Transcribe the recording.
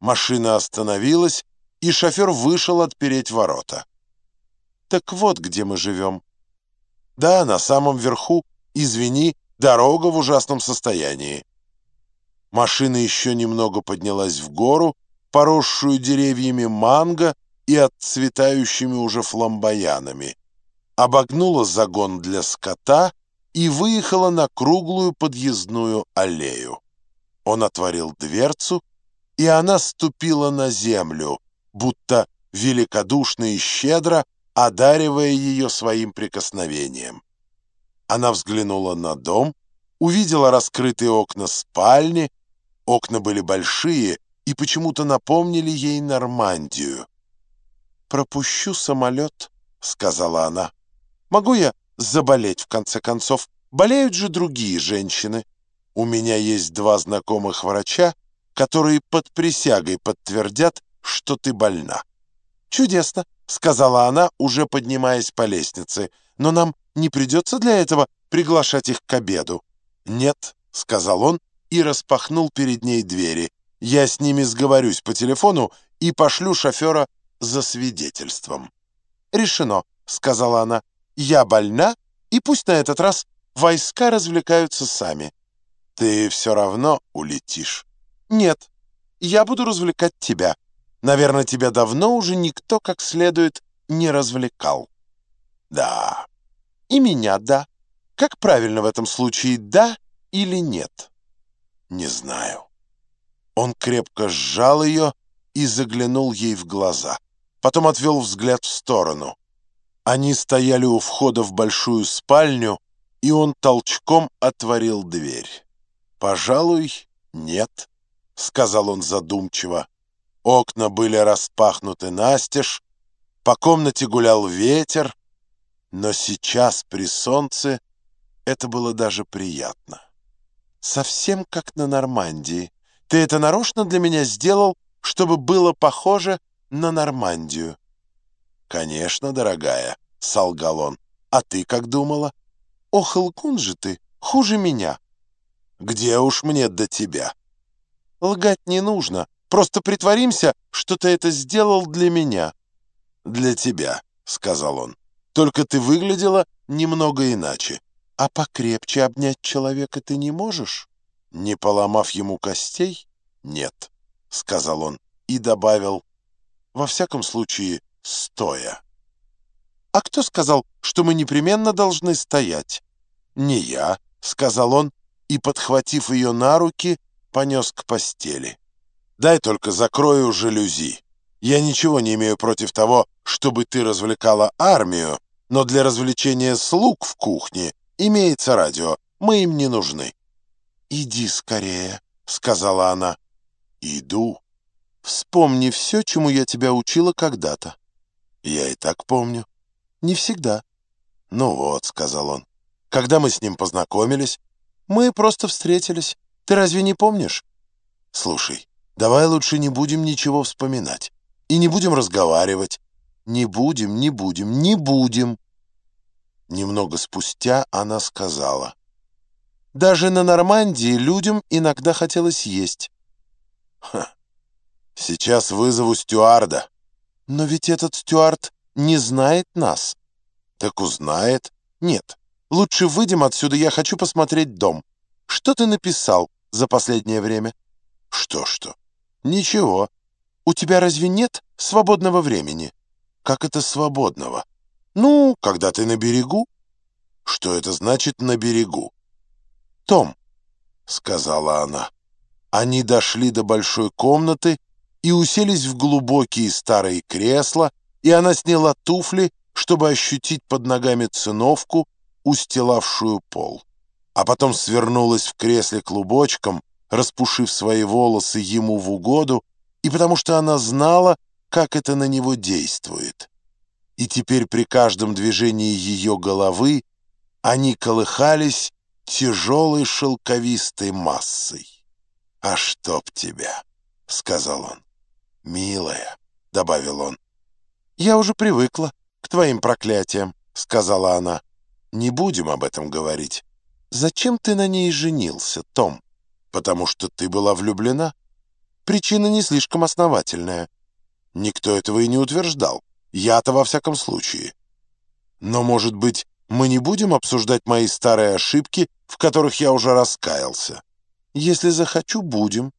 Машина остановилась, и шофер вышел отпереть ворота. «Так вот, где мы живем». «Да, на самом верху. Извини, дорога в ужасном состоянии». Машина еще немного поднялась в гору, поросшую деревьями манго и отцветающими уже фламбоянами, обогнула загон для скота и выехала на круглую подъездную аллею. Он отворил дверцу, и она ступила на землю, будто великодушно и щедро одаривая ее своим прикосновением. Она взглянула на дом, увидела раскрытые окна спальни, окна были большие и почему-то напомнили ей Нормандию. «Пропущу самолет», — сказала она. «Могу я заболеть, в конце концов? Болеют же другие женщины. У меня есть два знакомых врача, которые под присягой подтвердят, что ты больна». «Чудесно», — сказала она, уже поднимаясь по лестнице. «Но нам не придется для этого приглашать их к обеду». «Нет», — сказал он и распахнул перед ней двери. «Я с ними сговорюсь по телефону и пошлю шофера за свидетельством». «Решено», — сказала она. «Я больна, и пусть на этот раз войска развлекаются сами». «Ты все равно улетишь». «Нет, я буду развлекать тебя. Наверное, тебя давно уже никто как следует не развлекал». «Да». «И меня, да. Как правильно в этом случае, да или нет?» «Не знаю». Он крепко сжал ее и заглянул ей в глаза. Потом отвел взгляд в сторону. Они стояли у входа в большую спальню, и он толчком отворил дверь. «Пожалуй, нет», — сказал он задумчиво. Окна были распахнуты настежь, по комнате гулял ветер, но сейчас при солнце это было даже приятно. «Совсем как на Нормандии. Ты это нарочно для меня сделал, чтобы было похоже на Нормандию?» «Конечно, дорогая», — солгал он. «А ты как думала?» «Ох, лгун же ты, хуже меня». «Где уж мне до тебя?» «Лгать не нужно. Просто притворимся, что ты это сделал для меня». «Для тебя», — сказал он. «Только ты выглядела немного иначе. А покрепче обнять человека ты не можешь?» «Не поломав ему костей?» «Нет», — сказал он и добавил, «во всяком случае, стоя». «А кто сказал, что мы непременно должны стоять?» «Не я», — сказал он, и, подхватив ее на руки, понес к постели. «Дай только закрою жалюзи. Я ничего не имею против того, чтобы ты развлекала армию, но для развлечения слуг в кухне имеется радио. Мы им не нужны». «Иди скорее», — сказала она. «Иду. Вспомни все, чему я тебя учила когда-то». «Я и так помню». «Не всегда». «Ну вот», — сказал он. «Когда мы с ним познакомились?» «Мы просто встретились. Ты разве не помнишь?» «Слушай, давай лучше не будем ничего вспоминать. И не будем разговаривать. Не будем, не будем, не будем». Немного спустя она сказала. «Даже на Нормандии людям иногда хотелось есть». «Ха, сейчас вызову стюарда». «Но ведь этот стюард не знает нас». «Так узнает». «Нет, лучше выйдем отсюда, я хочу посмотреть дом. Что ты написал за последнее время?» «Что-что?» «Ничего. У тебя разве нет свободного времени?» «Как это свободного?» «Ну, когда ты на берегу». «Что это значит «на берегу»?» «Том», — сказала она. Они дошли до большой комнаты и уселись в глубокие старые кресла, и она сняла туфли, чтобы ощутить под ногами циновку, устилавшую пол. А потом свернулась в кресле клубочком, распушив свои волосы ему в угоду, и потому что она знала, как это на него действует. И теперь при каждом движении ее головы они колыхались тяжелой шелковистой массой. «А чтоб тебя!» — сказал он. «Милая», — добавил он. «Я уже привыкла к твоим проклятиям», — сказала она. «Не будем об этом говорить. Зачем ты на ней женился, Том? Потому что ты была влюблена?» причина не слишком основательная. Никто этого и не утверждал. Я-то во всяком случае. Но, может быть, мы не будем обсуждать мои старые ошибки, в которых я уже раскаялся? Если захочу, будем.